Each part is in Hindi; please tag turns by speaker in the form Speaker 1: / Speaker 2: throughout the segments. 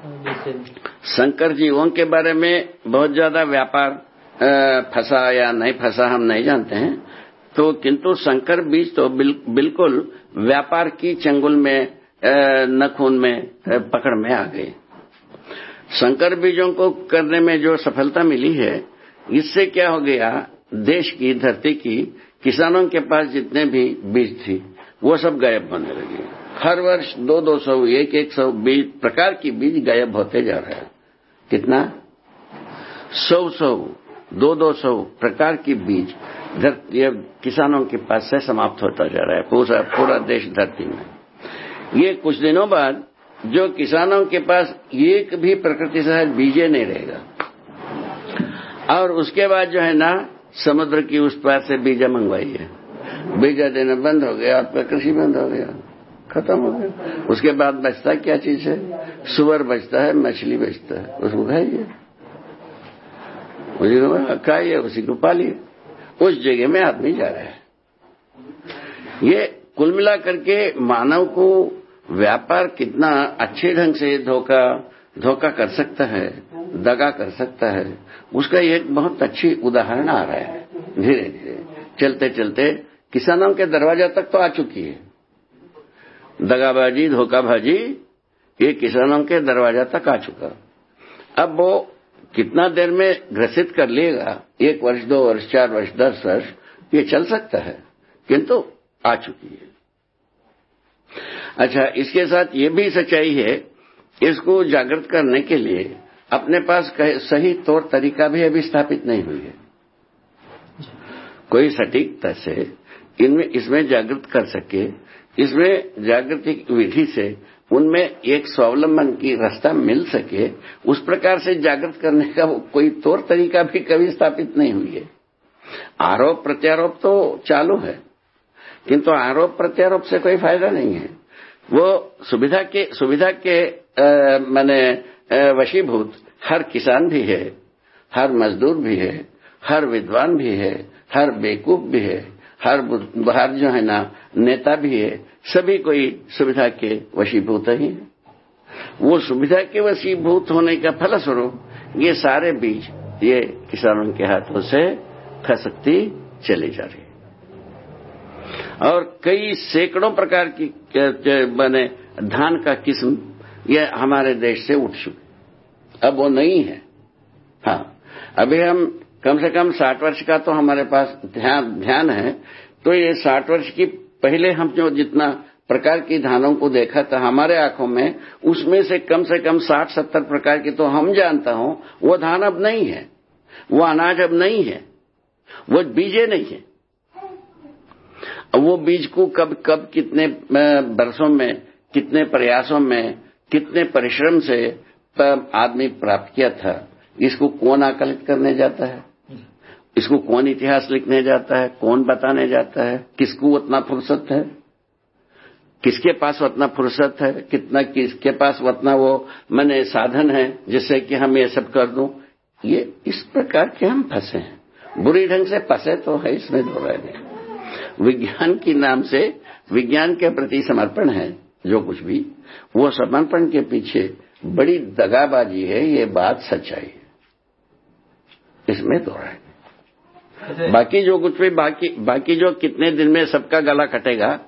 Speaker 1: शंकर जीवों के बारे में बहुत ज़्यादा व्यापार फंसा या नहीं फंसा हम नहीं जानते हैं। तो किंतु शंकर बीज तो बिल, बिल्कुल व्यापार की चंगुल में नखून में पकड़ में आ गए। शंकर बीजों को करने में जो सफलता मिली है इससे क्या हो गया देश की धरती की किसानों के पास जितने भी बीज थी वो सब गायब होने लगे। हर वर्ष दो दो सौ, एक एक सौ बीज, प्रकार की बीज गायब होते जा रहे हैं। कितना? सौ सौ, दो दो सौ प्रकार की बीज ये किसानों के पास से समाप्त होता जा रहा है, पूरा पूरा देश धरती में। ये कुछ दिनों बाद जो किसानों के पास एक भी प्रकृति से बीजे नहीं रहेगा। और उसके बाद जो है ना, समुद्र की उस पार से बीजा मंगवाई है बीजा देना बंद हो गया, और कृषि बंद हो गया। खत्म हो गया। उसके बाद बचता क्या चीज़ है? सुअर बचता है, मछली बचता है। उसको खाइए। उसी को खाइए, उसी को पालिए। उस जगह में आदमी जा रहा है। ये कुल मिला करके मानव को व्यापार कितना अच्छे ढंग से धोखा धोखा कर सकता है, दगा कर सकता है, उसका एक बहुत अच्छी उदाहरण आ रहा है। धीरे धीरे चलते चलते किसानों के दरवाज़ा तक तो आ चुकी है। दगाबाजी, धोखाबाजी, ये किसानों के दरवाज़ा तक आ चुका। अब वो कितना देर में ग्रसित कर लेगा? एक वर्ष, दो वर्ष, चार वर्ष, दस वर्ष, ये चल सकता है, किंतु आ चुकी है। अच्छा इसके साथ ये भी सच्चाई है, इसको जागृत करने के लिए अपने पास सही तौर तरीका भी अभी स्थापित नहीं हुई है। कोई सटीकता से इनमें, इसमें जागृत कर सके इसमें जागृति विधि से उनमें एक स्वावलंबन की रास्ता मिल सके, उस प्रकार से जागृत करने का कोई तौर तरीका भी कभी स्थापित नहीं हुई है। आरोप प्रत्यारोप तो चालू है, किंतु आरोप प्रत्यारोप से कोई फ़ायदा नहीं है। वो सुविधा के सुविधा के मैंने वशीभूत हर किसान भी है, हर मजदूर भी है, हर विद्वान भी है, हर बेकूफ भी है। हर हर जो है ना, नेता भी है, सभी कोई सुविधा के वशीभूत ही है। वो सुविधा के वशीभूत होने का फलस्वरूप ये सारे बीज ये किसानों के हाथों से खसकती चली जा रही और कई सैकड़ों प्रकार की बने धान का किस्म ये हमारे देश से उठ चुके अब वो नहीं है। हाँ अभी हम कम से कम साठ वर्ष का तो हमारे पास ध्यान ध्यान है। तो ये साठ वर्ष की पहले हम जो जितना प्रकार की धानों को देखा था हमारे आँखों में, उसमें से कम से कम साठ, सत्तर प्रकार की तो हम जानता हूँ, वो धान अब नहीं है। वो अनाज अब नहीं है। वो बीजे नहीं है। वो बीज को कब कब कितने वर्षों में, कितने प्रयासों में, कितने परिश्रम से आदमी प्राप्त किया था। इसको कौन आकलित करने जाता है? इसको कौन इतिहास लिखने जाता है, कौन बताने जाता है, किसको उतना फुर्सत है, किसके पास उतना फुर्सत है, कितना किसके पास उतना वो मैंने साधन है जिससे कि हम ये सब कर दूँ। ये इस प्रकार के हम फंसे हैं। बुरी ढंग से फंसे तो है इसमें दो नहीं विज्ञान की नाम से विज्ञान के प्रति समर्पण है, जो कुछ भी, वो समर्पण के पीछे बड़ी दगाबाजी है, ये बात सच्चाई है। इसमें दो है बाकी जो कुछ भी, बाकी बाकी जो कितने दिन में सबका गला कटेगा,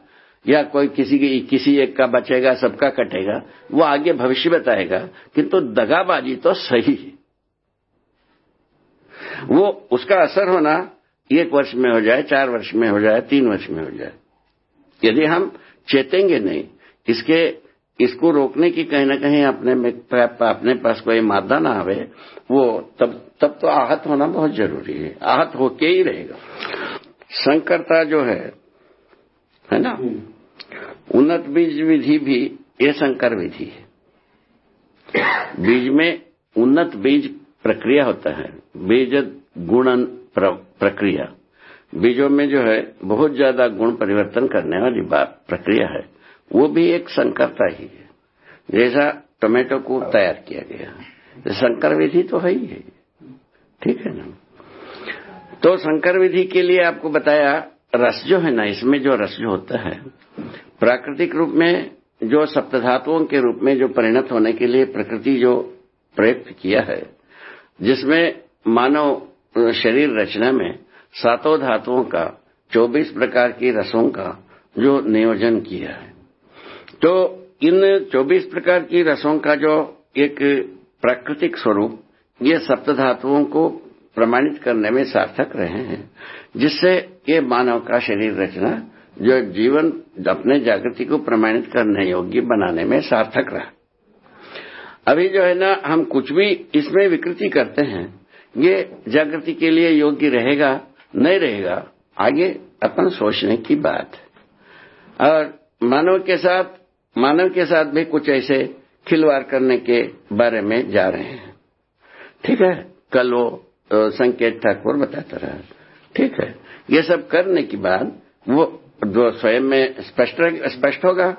Speaker 1: या कोई किसी की, किसी एक का बचेगा, सबका कटेगा, वो आगे भविष्य बताएगा किंतु तो दगाबाजी तो सही है। वो, उसका असर होना एक वर्ष में हो जाए, चार वर्ष में हो जाए, तीन वर्ष में हो जाए। यदि हम चेतेंगे नहीं, इसके इसको रोकने की कहीं ना कहीं अपने में अपने पास कोई मादा ना आवे वो तब तब तो आहत होना बहुत ज़रूरी है। आहत होके ही रहेगा। संकरता जो है है ना? उन्नत बीज विधि भी ये संकर विधि है। बीज में उन्नत बीज प्रक्रिया होता है। बीज गुणन प्रक्रिया। बीजों में जो है बहुत ज़्यादा गुण परिवर्तन करने वाली बात प्रक्रिया है। वो भी एक संकरता ही है। जैसा टोमेटो को तैयार किया गया तो संकर विधि तो है ही है। ठीक है ना? तो संकर विधि के लिए आपको बताया, रस जो है ना, इसमें जो रस जो होता है, प्राकृतिक रूप में जो सप्तधातुओं के रूप में जो परिणत होने के लिए प्रकृति जो प्रयुक्त किया है, जिसमें मानव शरीर रचना में सातों धातुओं का 24 प्रकार की रसों का जो नियोजन किया है। तो इन 24 प्रकार की रसों का जो एक प्राकृतिक स्वरूप, ये सप्त धातुओं को प्रमाणित करने में सार्थक रहे हैं, जिससे ये मानव का शरीर रचना, जो जीवन अपने जागृति को प्रमाणित करने योग्य बनाने में सार्थक रहा। अभी जो है ना, हम कुछ भी इसमें विकृति करते हैं, ये जागृति के लिए योग्य रहेगा, नहीं रहेगा, आगे अपन सोचने की बात और मानव के साथ मानव के साथ भी कुछ ऐसे खिलवाड़ करने के बारे में जा रहे हैं। ठीक है? कल वो संकेत ठाकुर बताता रहा। ठीक है? ये सब करने के बाद वो, जो स्वयं में स्पष्ट स्पष्ट होगा?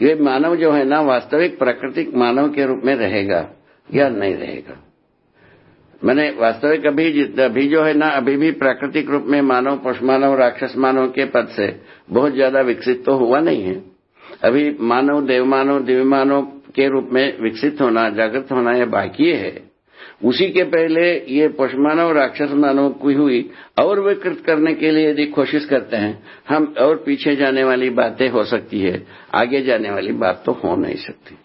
Speaker 1: ये मानव जो है ना, वास्तविक प्राकृतिक मानव के रूप में रहेगा या नहीं रहेगा? मैंने वास्तविक अभी अभी जो है ना, अभी भी प्राकृतिक रूप में मानव पशु मानव, राक्षस मानव के पद से बहुत ज़्यादा विकसित तो हुआ नहीं है। अभी मानव देव मानव दिव्य मानव के रूप में विकसित होना, जागृत होना यह बाकी है। उसी के पहले ये पशु मानव राक्षस मानव की हुई और विकृत करने के लिए यदि कोशिश करते हैं, हम और पीछे जाने वाली बातें हो सकती है। आगे जाने वाली बात तो हो नहीं सकती।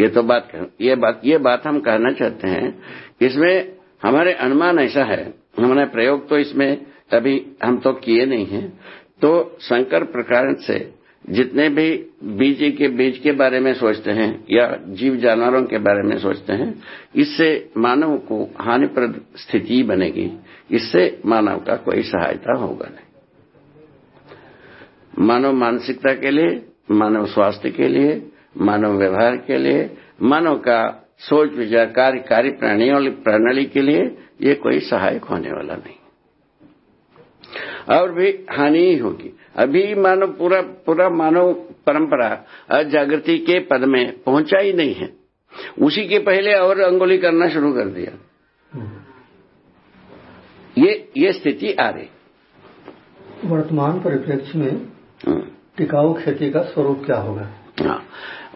Speaker 1: ये तो बात ये बात ये बात हम कहना चाहते हैं इसमें हमारे अनुमान ऐसा है, हमने प्रयोग तो इसमें अभी हम तो किए नहीं हैं। तो शंकर प्रकार से जितने भी बीज के बीज के बारे में सोचते हैं या जीव जानवरों के बारे में सोचते हैं, इससे मानव को हानिप्रद स्थिति बनेगी। इससे मानव का कोई सहायता होगा नहीं। मानव मानसिकता के लिए, मानव स्वास्थ्य के लिए, मानव व्यवहार के लिए, मानव का सोच विचार कार्य कार्य प्रणाली के लिए ये कोई सहायक होने वाला नहीं। और भी हानि ही होगी। अभी मानव पूरा पूरा मानव परंपरा जागृति के पद में पहुँचा ही नहीं है। उसी के पहले और अंगुली करना शुरू कर दिया। ये ये स्थिति आ रही।
Speaker 2: वर्तमान परिप्रेक्ष्य में टिकाऊ खेती का स्वरूप क्या होगा?
Speaker 1: हाँ।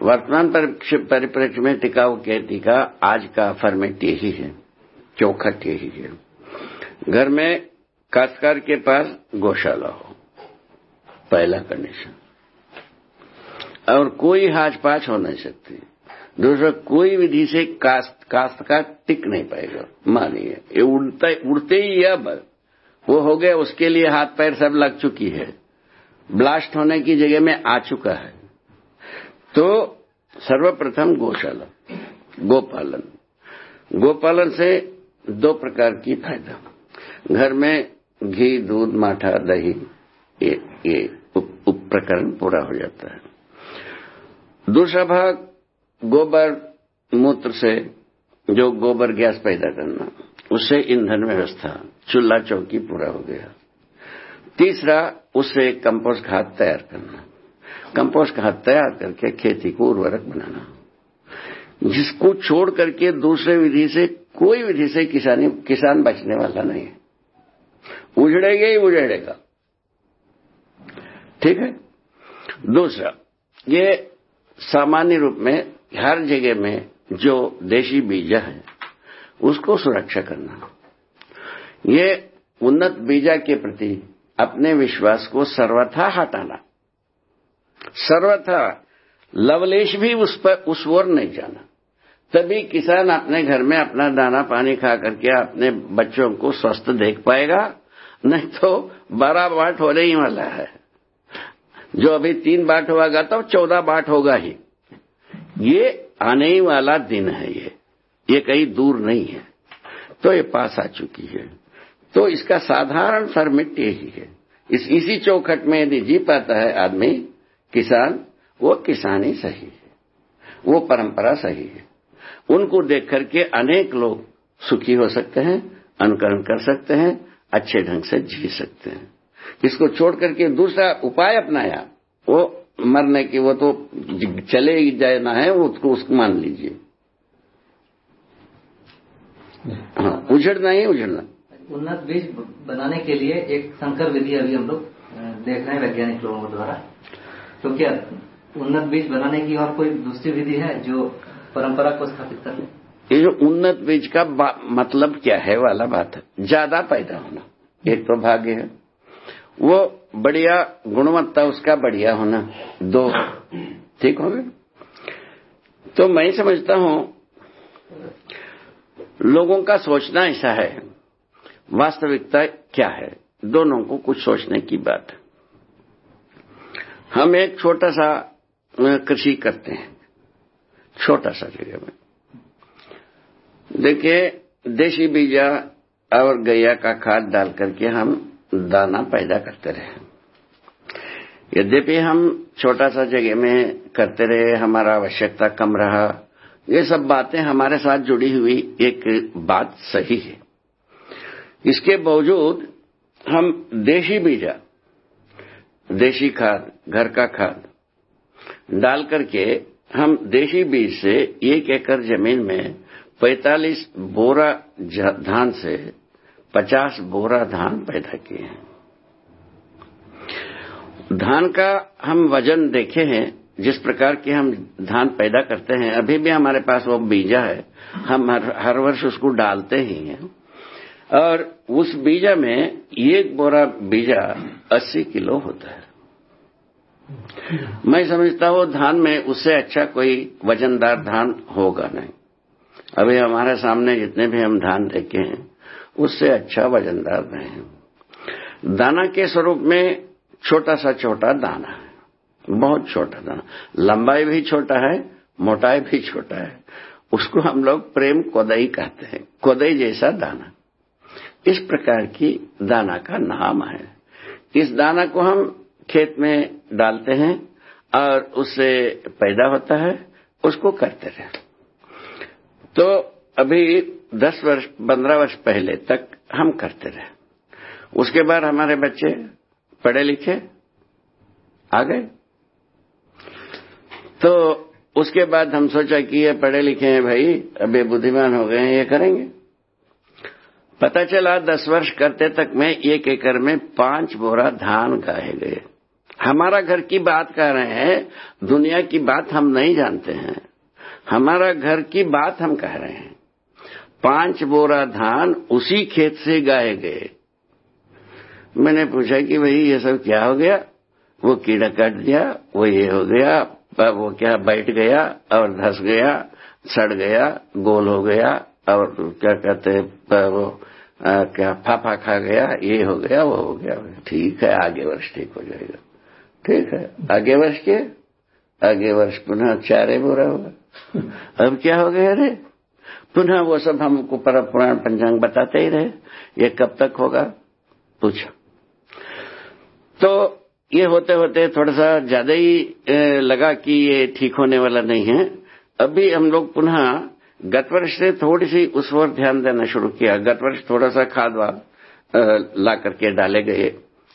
Speaker 1: वर्तमान परिप्रेक्ष्य में टिकाऊ खेती का आज का फॉर्मेट यही है। चौखट यही है। घर में काश्तकार के पास गौशाला हो। पहला कंडीशन और कोई हाज पाच हो नहीं सकती। दूसरा, कोई विधि से कास्त कास्त का टिक नहीं पाएगा। मानिए, ये उड़ता उड़ते ही अब। वो हो गया, उसके लिए हाथ पैर सब लग चुकी है। ब्लास्ट होने की जगह में आ चुका है। तो सर्वप्रथम गौशाला, गोपालन। गोपालन से दो प्रकार की फ़ायदा। घर में घी, दूध, माठा, दही ये, ये उप प्रकरण पूरा हो जाता है। दूसरा भाग गोबर मूत्र से जो गोबर गैस पैदा करना उससे ईंधन व्यवस्था चूल्हा चौकी पूरा हो गया। तीसरा उससे कंपोस्ट खाद तैयार करना। कंपोस्ट खाद तैयार करके खेती को उर्वरक बनाना। जिसको छोड़ करके दूसरे विधि से कोई विधि से किसानी किसान बचने वाला नहीं है। उजड़ेगा ही उजड़ेगा। ठीक है? दूसरा, ये सामान्य रूप में हर जगह में जो देशी बीजा है, उसको सुरक्षा करना। ये उन्नत बीजा के प्रति अपने विश्वास को सर्वथा हटाना। सर्वथा लवलेश भी उस पर, उस ओर नहीं जाना। तभी किसान अपने घर में अपना दाना पानी खा करके अपने बच्चों को स्वस्थ देख पाएगा, नहीं तो बारह बाट होने ही वाला है। जो अभी तीन बाट हुआ होगा तो चौदह बाट होगा ही। ये आने ही वाला दिन है ये। ये कहीं दूर नहीं है। तो ये पास आ चुकी है। तो इसका साधारण फॉर्मेट यही है। इस इसी चौखट में यदि जी पाता है आदमी, किसान, वो किसान सही है। वो परंपरा सही है। उनको देख करके अनेक लोग सुखी हो सकते हैं, अनुकरण कर सकते हैं, अच्छे ढंग से जी सकते हैं। इसको छोड़ करके दूसरा उपाय अपनाया वो मरने की वो तो चले ही जाना है वो उसको उसको मान लीजिए। हाँ उजड़ना ही उजड़ना।
Speaker 3: उन्नत बीज बनाने के लिए एक संकर विधि अभी हम लोग देख रहे हैं वैज्ञानिक लोगों द्वारा। तो क्या उन्नत बीज बनाने की और कोई दूसरी विधि है जो परंपरा को स्थापित कर ले?
Speaker 1: ये जो उन्नत बीज का मतलब क्या है वाला बात है। ज़्यादा पैदा होना एक तो भाग्य है। वो बढ़िया गुणवत्ता उसका बढ़िया होना, दो। ठीक हो गए तो मैं समझता हूँ, लोगों का सोचना ऐसा है, वास्तविकता क्या है? दोनों को कुछ सोचने की बात। हम एक छोटा सा कृषि करते हैं। छोटा सा जगह में। देखिए, देशी बीजा और गैया का खाद डाल करके हम दाना पैदा करते रहे। यद्यपि हम छोटा सा जगह में करते रहे, हमारा आवश्यकता कम रहा, ये सब बातें हमारे साथ जुड़ी हुई एक बात सही है। इसके बावजूद हम देशी बीजा, देशी खाद, घर का खाद डाल करके हम देशी बीज से एक एकड़ ज़मीन में 45 बोरा धान से 50 बोरा धान पैदा किए हैं। धान का हम वज़न देखे हैं जिस प्रकार के हम धान पैदा करते हैं अभी भी हमारे पास वो बीजा है हम हर, हर वर्ष उसको डालते ही हैं। और उस बीजा में एक बोरा बीजा 80 किलो होता है। मैं समझता हूँ धान में उससे अच्छा कोई वजनदार धान होगा नहीं। अभी हमारे सामने जितने भी हम धान देखे हैं उससे अच्छा वजनदार नहीं दाना के स्वरूप में छोटा सा छोटा दाना है। बहुत छोटा दाना। लंबाई भी छोटा है, मोटाई भी छोटा है। उसको हम लोग प्रेम कोदई कहते हैं। कोदई जैसा दाना। इस प्रकार की दाना का नाम है। इस दाना को हम खेत में डालते हैं और उससे पैदा होता है, उसको करते रहे। तो अभी दस वर्ष, पंद्रह वर्ष पहले तक हम करते रहे। उसके बाद हमारे बच्चे पढ़े लिखे आ गए। तो उसके बाद हम सोचा कि ये पढ़े लिखे हैं भाई, अब ये बुद्धिमान हो गए हैं, ये करेंगे। पता चला दस वर्ष करते तक में एक एकड़ में पाँच बोरा धान गाए गए। हमारा घर की बात कह रहे हैं, दुनिया की बात हम नहीं जानते हैं। हमारा घर की बात हम कह रहे हैं। पाँच बोरा धान उसी खेत से गाए गए। मैंने पूछा कि भाई ये सब क्या हो गया? वो कीड़ा काट दिया वो ये हो गया वो क्या बैठ गया और धस गया सड़ गया गोल हो गया और क्या कहते हैं वो आ, क्या फाफा खा गया ये हो गया वो हो गया। ठीक है आगे वर्ष ठीक हो जाएगा। ठीक है आगे वर्ष के आगे वर्ष पुनः चारे बोरा होगा। अब क्या हो गया रे? पुनः वो सब हमको पर पुराण पंचांग बताते ही रहे। ये कब तक होगा? पूछो। तो ये होते होते थोड़ा सा ज़्यादा ही लगा कि ये ठीक होने वाला नहीं है। अभी हम लोग पुनः गत वर्ष से थोड़ी सी उस ओर ध्यान देना शुरू किया। गत वर्ष थोड़ा सा खाद वाद ला करके डाले गए।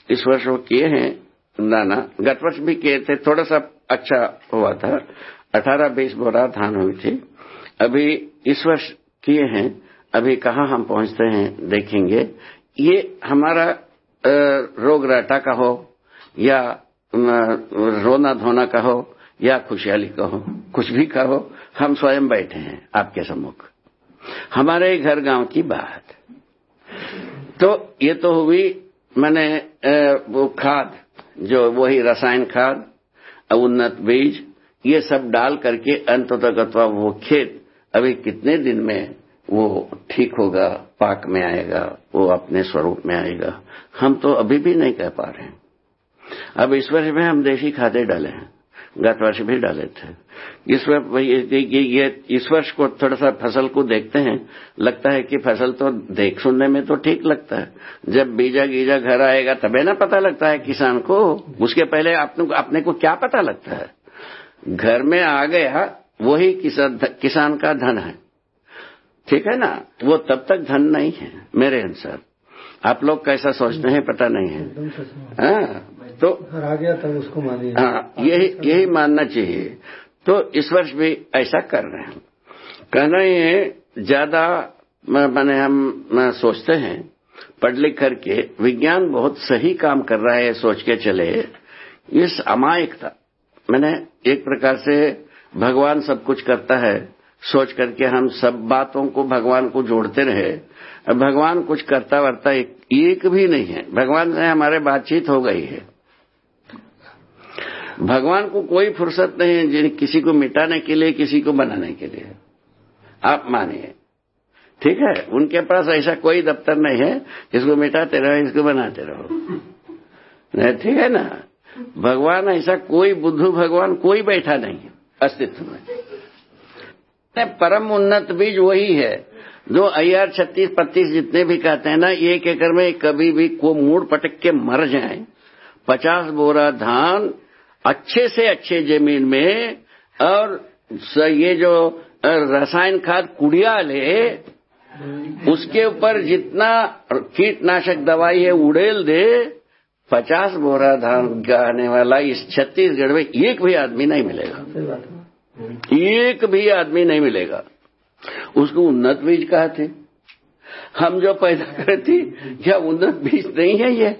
Speaker 1: इस वर्ष वो किए हैं दाना गत वर्ष भी किए थे, थोड़ा सा अच्छा हुआ था। अठारह बीस बोरा धान हुई थी। अभी इस वर्ष किए हैं, अभी कहाँ हम पहुँचते हैं देखेंगे। ये हमारा रोग राटा का हो, या रोना धोना का हो, या खुशहाली का हो, कुछ भी का हो, हम स्वयं बैठे हैं आपके सम्मुख। हमारे घर गाँव की बात। तो ये तो हुई, मैंने वो खाद, जो वही रसायन खाद, उन्नत बीज, ये सब डाल करके अंत तक वो खेत अभी कितने दिन में वो ठीक होगा पाक में आएगा वो अपने स्वरूप में आएगा? हम तो अभी भी नहीं कह पा रहे अब इस वर्ष में हम देशी खादे डाले हैं। गत वर्ष भी डाले थे। इस वर्ष ये इस वर्ष को थोड़ा सा फ़सल को देखते हैं। लगता है कि फ़सल तो देख सुनने में तो ठीक लगता है। जब बीजा गीजा घर आएगा तबे ना पता लगता है किसान को। उसके पहले अपने, अपने को क्या पता लगता है? घर में आ गया वही किसान, का धन है। ठीक है ना? वो तब तक धन नहीं है मेरे अनुसार। आप लोग कैसा सोचते हैं पता नहीं है। हाँ, तो
Speaker 2: आ गया तब उसको मानिए।
Speaker 1: हाँ यही यही मानना चाहिए। तो इस वर्ष भी ऐसा कर रहे हैं। कहना ये ज़्यादा मैंने हम सोचते हैं पढ़ लिख करके विज्ञान बहुत सही काम कर रहा है सोच के चले। इस अमायकता मैंने एक प्रकार से भगवान सब कुछ करता है सोच करके हम सब बातों को भगवान को जोड़ते रहे। भगवान कुछ करता वर्ता एक, एक भी नहीं है। भगवान से हमारे बातचीत हो गई है। भगवान को कोई फुर्सत नहीं है जिन किसी को मिटाने के लिए किसी को बनाने के लिए। आप मानिए। ठीक है? उनके पास ऐसा कोई दफ्तर नहीं है। इसको मिटाते रहो इसको बनाते रहो। नहीं ठीक है ना? भगवान ऐसा कोई बुद्धू भगवान कोई बैठा नहीं है। अस्तित्व में। परम उन्नत बीज वही है, जो अयार छत्तीस पत्तीस जितने भी कहते हैं ना, एक एकड़ में कभी भी को मूड पटक के मर जाए। पचास बोरा धान अच्छे से अच्छे ज़मीन में और ये जो रसायन खाद कुड़िया ले उसके ऊपर जितना कीटनाशक दवाई है, उड़ेल दे पचास बोरा धान गाने वाला इस छत्तीसगढ़ में एक भी आदमी नहीं मिलेगा। एक भी आदमी नहीं मिलेगा। उसको उन्नत बीज कहा थे हम जो पैदा करे थी क्या उन्नत बीज नहीं है ये?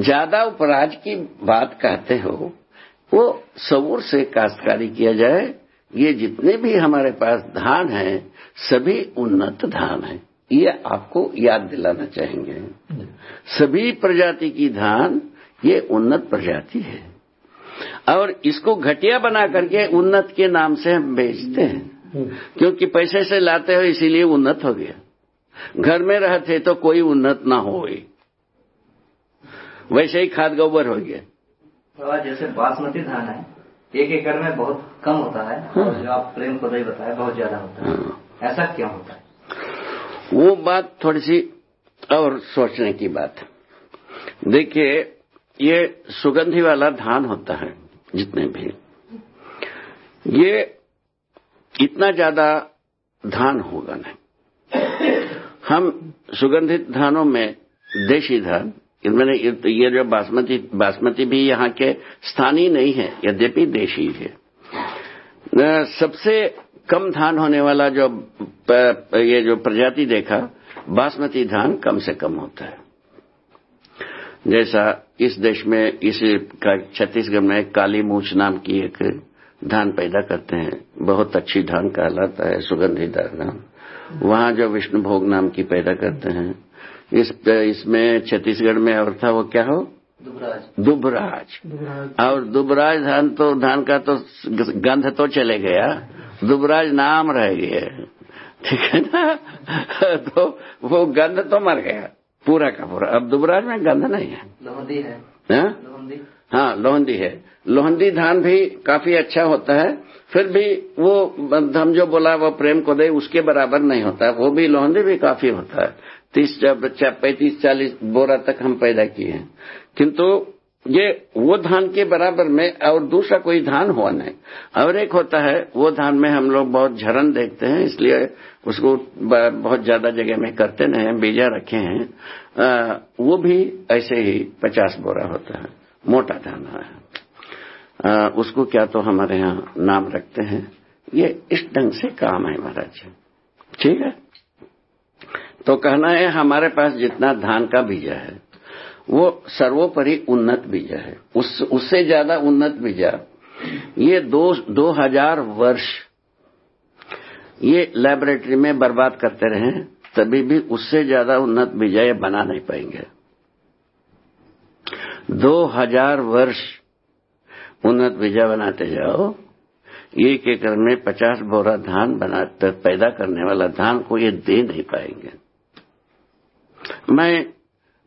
Speaker 1: ज़्यादा उपराज की बात कहते हो वो सबूर से काश्तकारी किया जाए ये जितने भी हमारे पास धान है सभी उन्नत धान है। ये आपको याद दिलाना चाहेंगे। सभी प्रजाति की धान ये उन्नत प्रजाति है। और इसको घटिया बना करके उन्नत के नाम से हम बेचते हैं। क्योंकि पैसे से लाते हो इसीलिए उन्नत हो गया। घर में रहते तो कोई उन्नत ना हो वैसे ही खाद गोबर हो गया।
Speaker 3: जैसे बासमती धान है एक एकड़ में बहुत कम होता है और जो आप प्रेम को नहीं बताया बहुत ज़्यादा होता है। ऐसा क्यों होता है?
Speaker 1: वो बात थोड़ी सी और सोचने की बात है। देखिए, ये सुगंधि वाला धान होता है, जितने भी। ये इतना ज़्यादा धान होगा नहीं। हम सुगंधित धानों में देशी धान मैंने ये जो बासमती बासमती भी यहाँ के स्थानीय नहीं है, यद्यपि देशी है। सबसे कम धान होने वाला जो ये जो प्रजाति देखा बासमती धान कम से कम होता है। जैसा इस देश में इस छत्तीसगढ़ में काली मूछ नाम की एक धान पैदा करते हैं। बहुत अच्छी धान कहलाता है सुगंधीदार धान। वहाँ जो विष्णु भोग नाम की पैदा करते हैं। इस इसमें छत्तीसगढ़ में और था वो क्या हो?
Speaker 3: दुबराज।
Speaker 1: दुबराज। और दुबराज धान तो धान का तो गंध तो चले गया। दुबराज नाम रह गया। ठीक है ना? तो वो गंध तो मर गया पूरा का पूरा। अब दुबराज में गंध नहीं है।
Speaker 3: लोहंदी है।
Speaker 1: हाँ?
Speaker 3: लोहंदी।
Speaker 1: हाँ लोहंदी है। लोहंदी धान भी काफ़ी अच्छा होता है। फिर भी वो हम जो बोला वो प्रेम को दे उसके बराबर नहीं होता। वो भी लोहंदी भी काफ़ी होता है। तीस पैंतीस चालीस बोरा तक हम पैदा किए हैं। किंतु ये वो धान के बराबर में और दूसरा कोई धान हुआ नहीं। और एक होता है वो धान में हम लोग बहुत झरन देखते हैं इसलिए उसको बहुत ज़्यादा जगह में करते नहीं बीजा रखे हैं। आ, वो भी ऐसे ही पचास बोरा होता है मोटा धान है। उसको क्या तो हमारे यहाँ नाम रखते हैं? ये इस ढंग से काम है महाराज ठीक है? तो कहना है हमारे पास जितना धान का बीजा है वो सर्वोपरि उन्नत बीजा है। उस उससे ज़्यादा उन्नत बीजा ये दो दो हज़ार वर्ष ये लेबोरेटरी में बर्बाद करते रहे तभी भी उससे ज़्यादा उन्नत बीजा ये बना नहीं पाएँगे। दो हज़ार वर्ष उन्नत बीजा बनाते जाओ एक एकड़ में पचास बोरा धान बनाते पैदा करने वाला धान को ये दे नहीं पाएँगे। मैं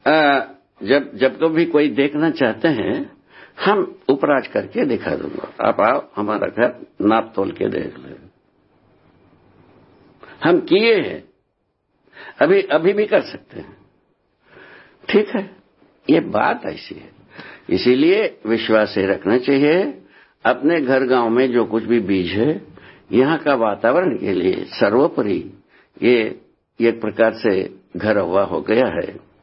Speaker 1: आ, जब जब तो भी कोई देखना चाहते हैं, हम उपराज करके दिखा दूँगा। आप आओ, हमारा घर नाप तोल के देख ले। हम किए हैं। अभी अभी भी कर सकते हैं। ठीक है, ये बात ऐसी है। इसीलिए विश्वास से रखना चाहिए, अपने घर गाँव में जो कुछ भी बीज है, यहाँ का वातावरण के लिए सर्वोपरि ये, एक प्रकार से घर हुआ हो गया है।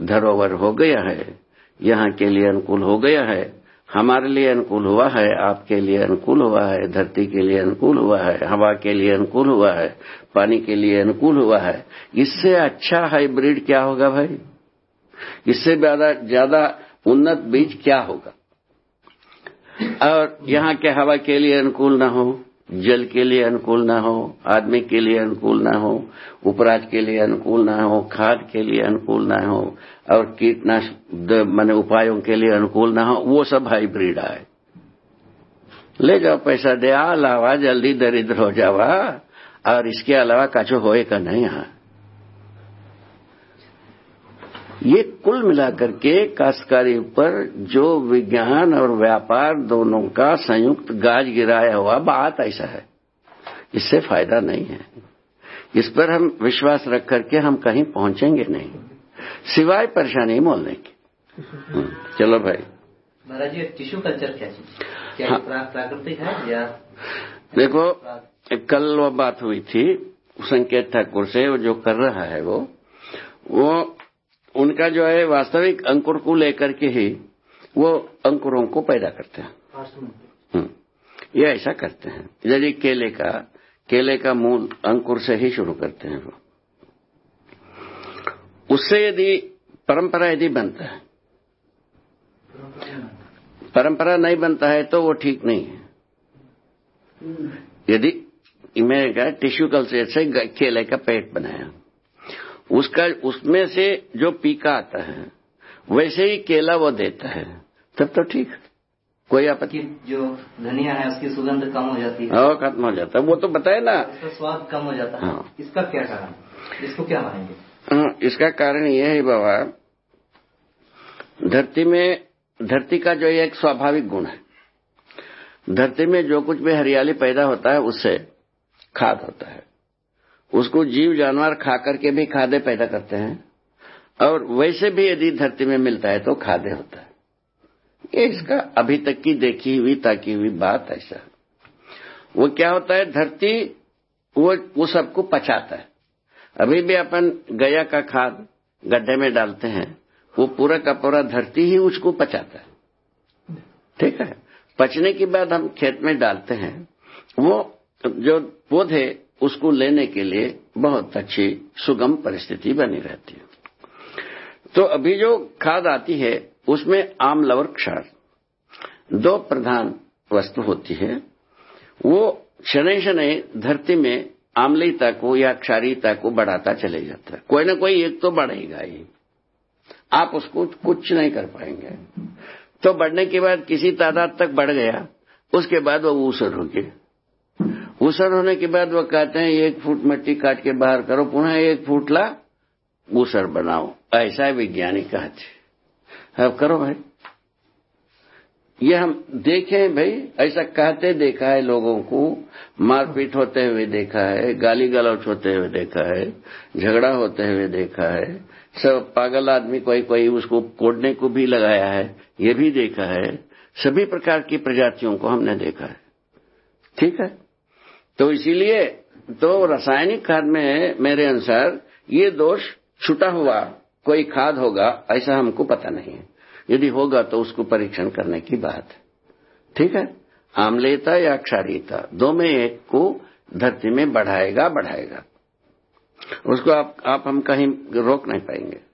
Speaker 1: धरोवर हो गया है। यहाँ के लिए अनुकूल हो गया है। हमारे लिए अनुकूल हुआ है, आपके लिए अनुकूल हुआ है, धरती के लिए अनुकूल हुआ है, हवा के लिए अनुकूल हुआ है, पानी के लिए अनुकूल हुआ है। इससे अच्छा हाइब्रिड क्या होगा भाई? इससे ज़्यादा ज़्यादा उन्नत बीज क्या होगा? और यहाँ के हवा के लिए अनुकूल न हो। जल के लिए अनुकूल ना हो, आदमी के लिए अनुकूल ना हो, उपराज के लिए अनुकूल ना हो, खाद के लिए अनुकूल ना हो, और कीटनाशक मान उपायों के लिए अनुकूल ना हो, वो सब हाईब्रिड आए। ले जाओ पैसा दे, आ, लावा, जल्दी दरिद्र हो जावा, और इसके अलावा काचो होए का नहीं यहाँ ये कुल मिलाकर के काश्तकारी पर जो विज्ञान और व्यापार दोनों का संयुक्त गाज गिराया हुआ बात ऐसा है। इससे फ़ायदा नहीं है। इस पर हम विश्वास रख करके हम कहीं पहुँचेंगे नहीं। सिवाय परेशानी मोलने की। हम्म, चलो भाई।
Speaker 3: महाराज जी टिश्यू कल्चर क्या चीज़? क्या
Speaker 1: हाँ।
Speaker 3: प्राकृतिक है या
Speaker 1: देखो कल वो बात हुई थी संकेत ठाकुर से वो जो कर रहा है वो वो उनका जो है वास्तविक अंकुर को लेकर के ही वो अंकुरों को पैदा करते हैं। हम्म, ये ऐसा करते हैं। यदि केले का केले का मूल अंकुर से ही शुरू करते हैं वो। उससे यदि परंपरा यदि बनता है परंपरा नहीं बनता है तो वो ठीक नहीं है। यदि मैंने कहा टिश्यू कल्चर से केले का पेट बनाया। उसका उसमें से जो पीका आता है वैसे ही केला वो देता है। तब तो ठीक है। कोई आपत्ति?
Speaker 3: जो धनिया है उसकी सुगंध कम हो जाती है।
Speaker 1: हाँ खत्म हो जाता है। वो तो बताए ना।
Speaker 3: उसका स्वाद कम हो जाता है।
Speaker 1: हाँ।
Speaker 3: इसका क्या कारण? इसको क्या मानेंगे?
Speaker 1: हाँ, इसका कारण यह है बाबा धरती में धरती का जो एक स्वाभाविक गुण है धरती में जो कुछ भी हरियाली पैदा होता है उससे खाद होता है। उसको जीव जानवर खा करके भी खादे पैदा करते हैं, और वैसे भी यदि धरती में मिलता है तो खादे होता है। ये इसका अभी तक की देखी हुई, ताकी हुई बात ऐसा। वो क्या होता है, धरती वो वो सबको पचाता है। अभी भी अपन गया का खाद गड्ढे में डालते हैं, वो पूरा का पूरा धरती ही उसको पचाता है। ठीक है? पचने के बाद हम खेत में डालते हैं। वो जो पौधे उसको लेने के लिए बहुत अच्छी सुगम परिस्थिति बनी रहती है। तो अभी जो खाद आती है, उसमें आम्ल और क्षार, दो प्रधान वस्तु होती है। वो शनै शनै धरती में आम्लीयता को या क्षारीयता को बढ़ाता चले जाता है। कोई ना कोई एक तो बढ़ेगा ही। आप उसको कुछ नहीं कर पाएँगे। तो बढ़ने के बाद किसी तादाद तक बढ़ गया, उसके बाद वो ऊसर हो गया ऊसर होने के बाद वो कहते हैं, एक फुट मिट्टी काट के बाहर करो, पुनः एक फुट ला ऊसर बनाओ। ऐसा वैज्ञानिक कहते अब करो भाई। ये हम देखे भाई, ऐसा कहते देखा है लोगों को, मारपीट होते हुए देखा है गाली गलौच होते हुए देखा है, झगड़ा होते हुए देखा है, सब पागल आदमी कोई कोई उसको कोड़ने को भी लगाया है, ये भी देखा है, सभी प्रकार की प्रजातियों को हमने देखा है। ठीक है? तो इसीलिए तो रासायनिक खाद में, मेरे अनुसार, ये दोष छुटा हुआ कोई खाद होगा, ऐसा हमको पता नहीं है। यदि होगा तो उसको परीक्षण करने की बात। ठीक है? आम्लेयता या क्षारीयता दो में एक को धरती में बढ़ाएगा बढ़ाएगा। उसको आप आप हम कहीं रोक नहीं पाएँगे।